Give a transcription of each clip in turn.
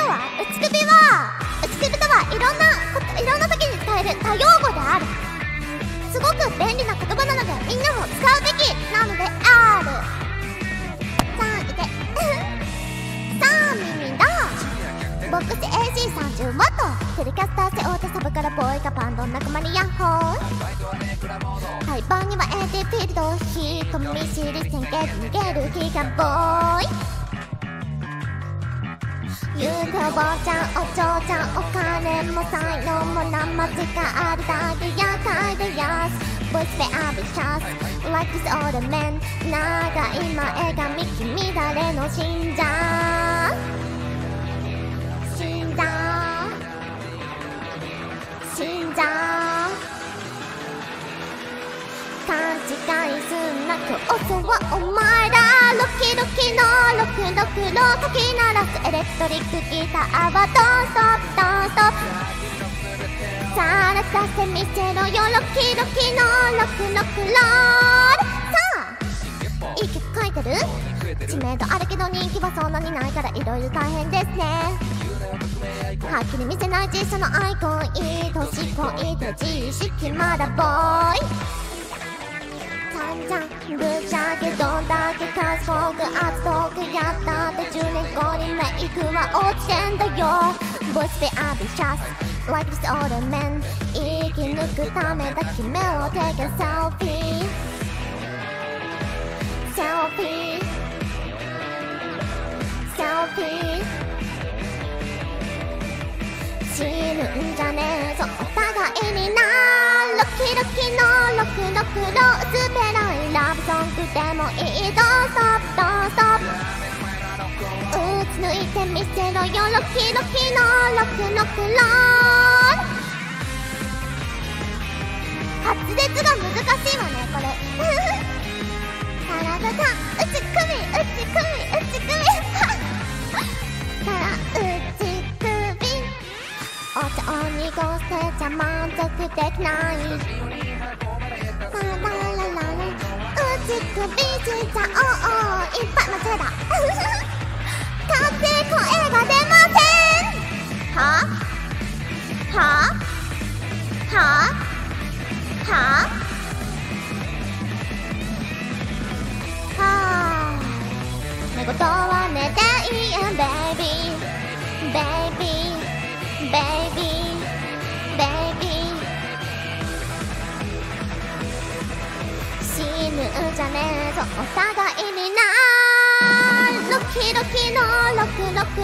とは内首は内首とはいろんないろんな時に使える多用語である。すごく便利な言葉なのでみんなも使うべきなのであるさあいて さあ耳だボックス AC30 ワットテレキャスター背負ってサブからボーイがパンドン仲間にヤッホー廃盤には AT フィールド人見知り宣言逃げる気がボーおばあちゃんお嬢ちゃんお金も才能も生地があるだけやかいでやす。Voice may I be just Like this old man 長い前髪君誰の信者。信者。信者。勘違いすんな競争はお前らロキロキのロクロクのかき鳴らすエレクトリックギターはドンストップドンストップさらさせ見せろよロキロキのロクロクロールさあいい曲書いてる知名度あるけど人気はそんなにないから色々大変ですねはっきり見せない小さなアイコンいい年こいて自意識まだボーイ散々ぶっちゃけどんだけ賢く圧トークやったって10年後にメイクは落ちてんだよ Voice be ambitious Like this older man 生き抜くためだ決めろ Take a selfie Selfie Selfie 死ぬんじゃねえぞ。お互いにな。ロキロキのロクロクの薄っぺらいラブソングでもいいドンストップドンストップ打ち抜いてみせろよロキロキのロクロクロー滑舌が難しいわねこれ体が打ち組み打ち組み打ち組みから打ち首お茶を濁せちゃ満足できないラララララ打ち首ちっちゃおういっぱい間違えた。勝手声が出ません。はは？は？は？は？キロキのロクロク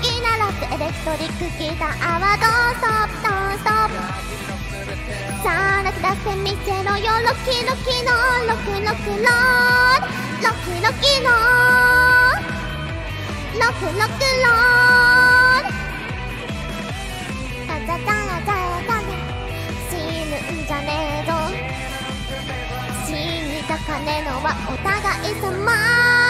き鳴らすエレクトリックギターはドンストップドンストップさあ泣き出してみせろよロキロキのロクロクロールロクロキのロクロクロールザザザラザラザラ死ぬんじゃねえぞ死にたかねのはお互い様